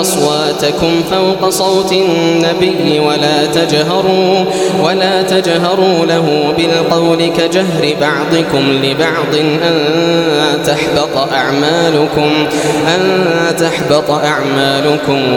أصواتكم فوق صوت النبي ولا تجهروا ولا تجهروا له بالقول كجهر بعضكم لبعض أن تحبط أعمالكم أن تحبط أعمالكم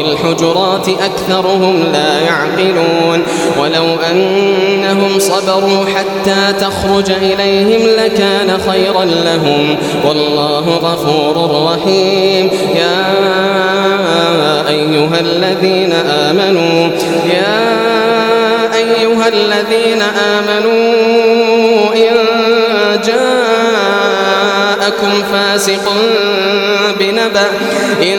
الحجرات أكثرهم لا يعقلون ولو أنهم صبروا حتى تخرج إليهم لكان خيرا لهم والله غفور رحيم يا أيها الذين آمنوا يا أيها الذين آمنوا إن جاءكم فاسق بنبأ إن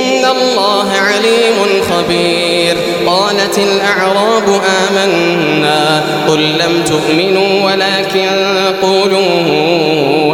الله عليم خبير. قالت الأعراب آمنا قل لم تؤمنوا ولكن قولوا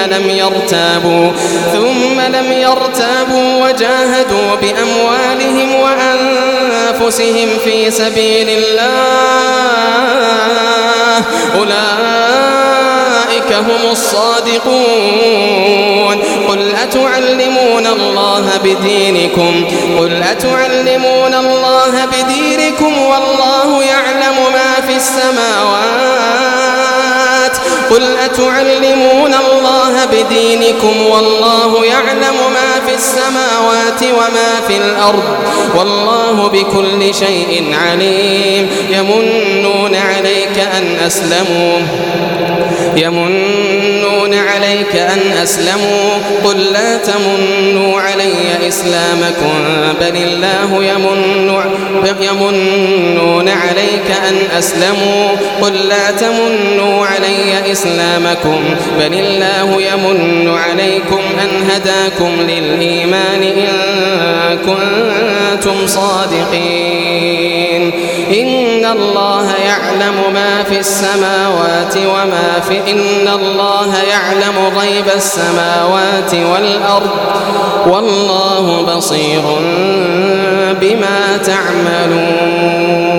ثم لم يرتابوا ثم لم يرتابوا وجاهدوا بأموالهم وأنفسهم في سبيل الله. أولئك هم الصادقون. قل أتعلمون الله بدينكم؟ قل أتعلمون الله بدينكم والله يعلم ما في السماوات قل أتعلمون الله بدينكم والله يعلم ما في السماوات وما في الأرض والله بكل شيء عليم يمنون عليك أن أسلموا يمنون عليك أن أسلموا قل لا تمنوا علي إسلامكم بل الله يمن يمنون عليك أن أسلموا قل لا تمنوا علي إسلامكم بل الله يمن عليكم أن هداكم للإيمان إن كنتم صادقين. إن الله يعلم ما في السماوات وما في إن الله يعلم غيب السماوات والأرض. والله بصير بما تعملون.